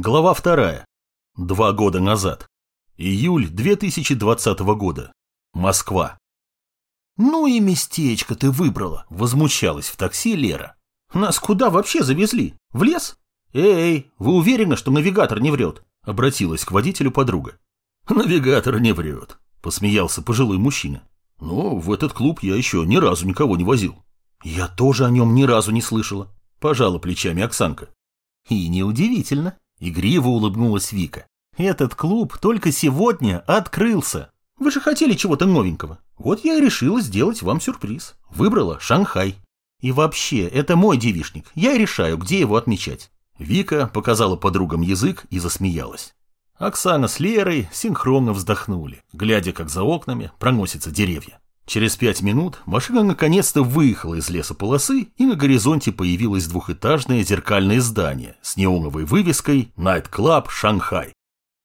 Глава вторая. Два года назад. Июль 2020 года. Москва. «Ну и местечко ты выбрала», — возмущалась в такси Лера. «Нас куда вообще завезли? В лес? Эй, вы уверены, что навигатор не врет?» — обратилась к водителю подруга. «Навигатор не врет», — посмеялся пожилой мужчина. «Но в этот клуб я еще ни разу никого не возил». «Я тоже о нем ни разу не слышала», — пожала плечами Оксанка. «И неудивительно», Игриво улыбнулась Вика. «Этот клуб только сегодня открылся. Вы же хотели чего-то новенького. Вот я и решила сделать вам сюрприз. Выбрала Шанхай. И вообще, это мой девишник. Я и решаю, где его отмечать». Вика показала подругам язык и засмеялась. Оксана с Лерой синхронно вздохнули, глядя, как за окнами проносятся деревья. Через пять минут машина наконец-то выехала из лесополосы, и на горизонте появилось двухэтажное зеркальное здание с неоновой вывеской «Night Club Шанхай».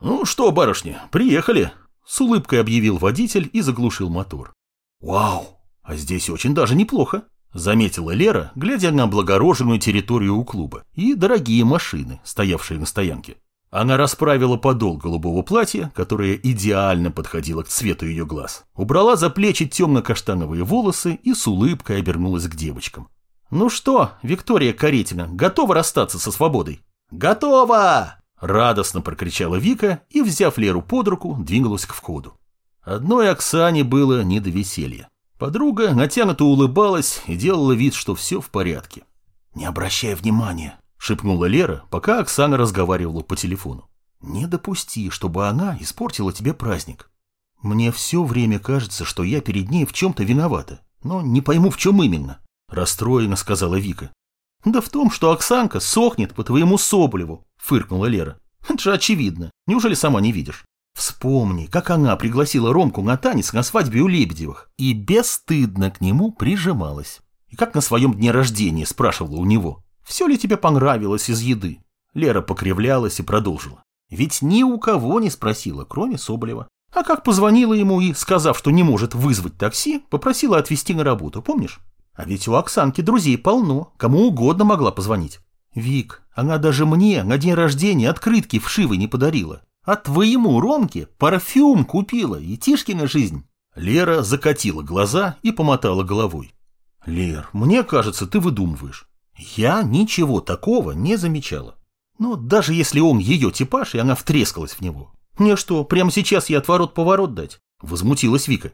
«Ну что, барышни, приехали!» – с улыбкой объявил водитель и заглушил мотор. «Вау, а здесь очень даже неплохо!» – заметила Лера, глядя на облагороженную территорию у клуба и дорогие машины, стоявшие на стоянке. Она расправила подол голубого платья, которое идеально подходило к цвету ее глаз, убрала за плечи темно-каштановые волосы и с улыбкой обернулась к девочкам. «Ну что, Виктория Каретина, готова расстаться со свободой?» «Готова!» – радостно прокричала Вика и, взяв Леру под руку, двинулась к входу. Одной Оксане было не до веселья. Подруга натянуто улыбалась и делала вид, что все в порядке. «Не обращай внимания», шепнула Лера, пока Оксана разговаривала по телефону. «Не допусти, чтобы она испортила тебе праздник. Мне все время кажется, что я перед ней в чем-то виновата, но не пойму, в чем именно», – расстроенно сказала Вика. «Да в том, что Оксанка сохнет по твоему Соболеву», – фыркнула Лера. «Это же очевидно. Неужели сама не видишь? Вспомни, как она пригласила Ромку на танец на свадьбе у Лебедевых и бесстыдно к нему прижималась. И как на своем дне рождения спрашивала у него. Все ли тебе понравилось из еды? Лера покривлялась и продолжила. Ведь ни у кого не спросила, кроме Соболева. А как позвонила ему и, сказав, что не может вызвать такси, попросила отвезти на работу, помнишь? А ведь у Оксанки друзей полно, кому угодно могла позвонить. Вик, она даже мне на день рождения открытки вшивой не подарила. А твоему Ромке парфюм купила и Тишкина жизнь. Лера закатила глаза и помотала головой. Лер, мне кажется, ты выдумываешь. Я ничего такого не замечала. Но даже если он ее типаж, и она втрескалась в него. Мне что, прямо сейчас я отворот-поворот дать? Возмутилась Вика.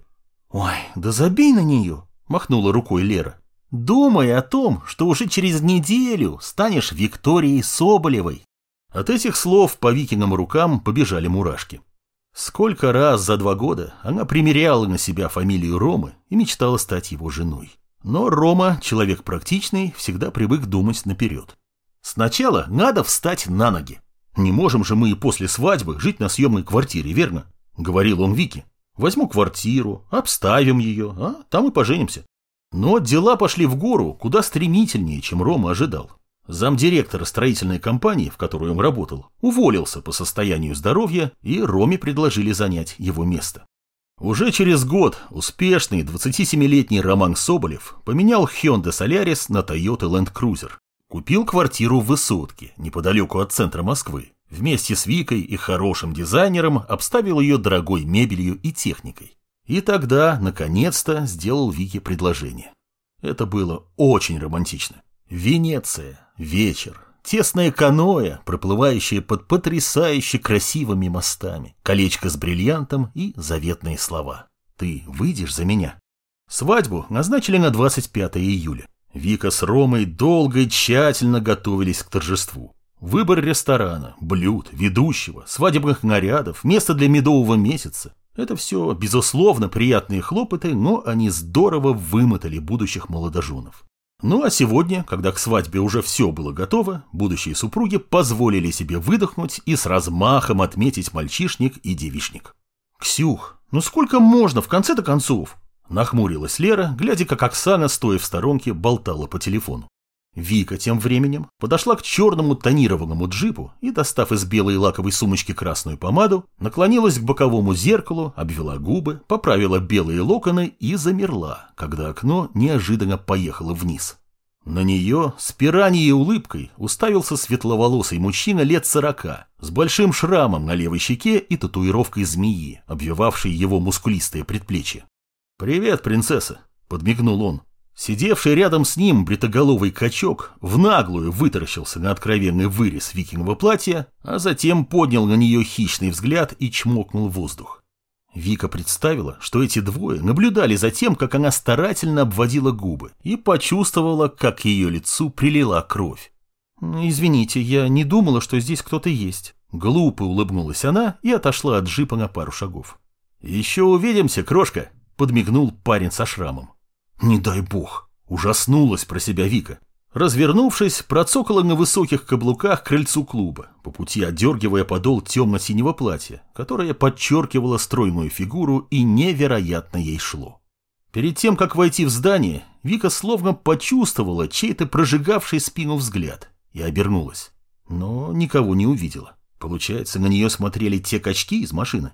Ой, да забей на нее, махнула рукой Лера. Думай о том, что уже через неделю станешь Викторией Соболевой. От этих слов по Викиным рукам побежали мурашки. Сколько раз за два года она примеряла на себя фамилию Ромы и мечтала стать его женой. Но Рома, человек практичный, всегда привык думать наперед. Сначала надо встать на ноги. Не можем же мы и после свадьбы жить на съемной квартире, верно? Говорил он Вике. Возьму квартиру, обставим ее, а там и поженимся. Но дела пошли в гору куда стремительнее, чем Рома ожидал. Замдиректора строительной компании, в которой он работал, уволился по состоянию здоровья, и Роме предложили занять его место. Уже через год успешный 27-летний Роман Соболев поменял Hyundai Solaris на Toyota Land Cruiser. Купил квартиру в Высотке, неподалеку от центра Москвы. Вместе с Викой и хорошим дизайнером обставил ее дорогой мебелью и техникой. И тогда, наконец-то, сделал Вике предложение. Это было очень романтично. Венеция, вечер, Тесное каноэ, проплывающее под потрясающе красивыми мостами, колечко с бриллиантом и заветные слова. «Ты выйдешь за меня?» Свадьбу назначили на 25 июля. Вика с Ромой долго и тщательно готовились к торжеству. Выбор ресторана, блюд, ведущего, свадебных нарядов, место для медового месяца – это все, безусловно, приятные хлопоты, но они здорово вымотали будущих молодоженов. Ну а сегодня, когда к свадьбе уже все было готово, будущие супруги позволили себе выдохнуть и с размахом отметить мальчишник и девишник. «Ксюх, ну сколько можно в конце-то концов?» Нахмурилась Лера, глядя, как Оксана, стоя в сторонке, болтала по телефону. Вика тем временем подошла к черному тонированному джипу и, достав из белой лаковой сумочки красную помаду, наклонилась к боковому зеркалу, обвела губы, поправила белые локоны и замерла, когда окно неожиданно поехало вниз. На нее с пираньей улыбкой уставился светловолосый мужчина лет сорока, с большим шрамом на левой щеке и татуировкой змеи, обвивавшей его мускулистое предплечье. «Привет, принцесса!» – подмигнул он. Сидевший рядом с ним бритоголовый качок в наглую вытаращился на откровенный вырез викингового платья, а затем поднял на нее хищный взгляд и чмокнул воздух. Вика представила, что эти двое наблюдали за тем, как она старательно обводила губы, и почувствовала, как к ее лицу прилила кровь. «Ну, «Извините, я не думала, что здесь кто-то есть». Глупо улыбнулась она и отошла от джипа на пару шагов. «Еще увидимся, крошка!» – подмигнул парень со шрамом. «Не дай бог!» – ужаснулась про себя Вика. Развернувшись, процокала на высоких каблуках к крыльцу клуба, по пути отдергивая подол темно-синего платья, которое подчеркивало стройную фигуру и невероятно ей шло. Перед тем, как войти в здание, Вика словно почувствовала чей-то прожигавший спину взгляд и обернулась. Но никого не увидела. Получается, на нее смотрели те качки из машины.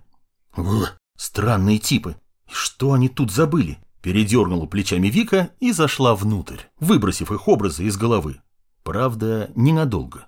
Странные типы. Что они тут забыли? Передернула плечами Вика и зашла внутрь, выбросив их образы из головы. Правда, ненадолго.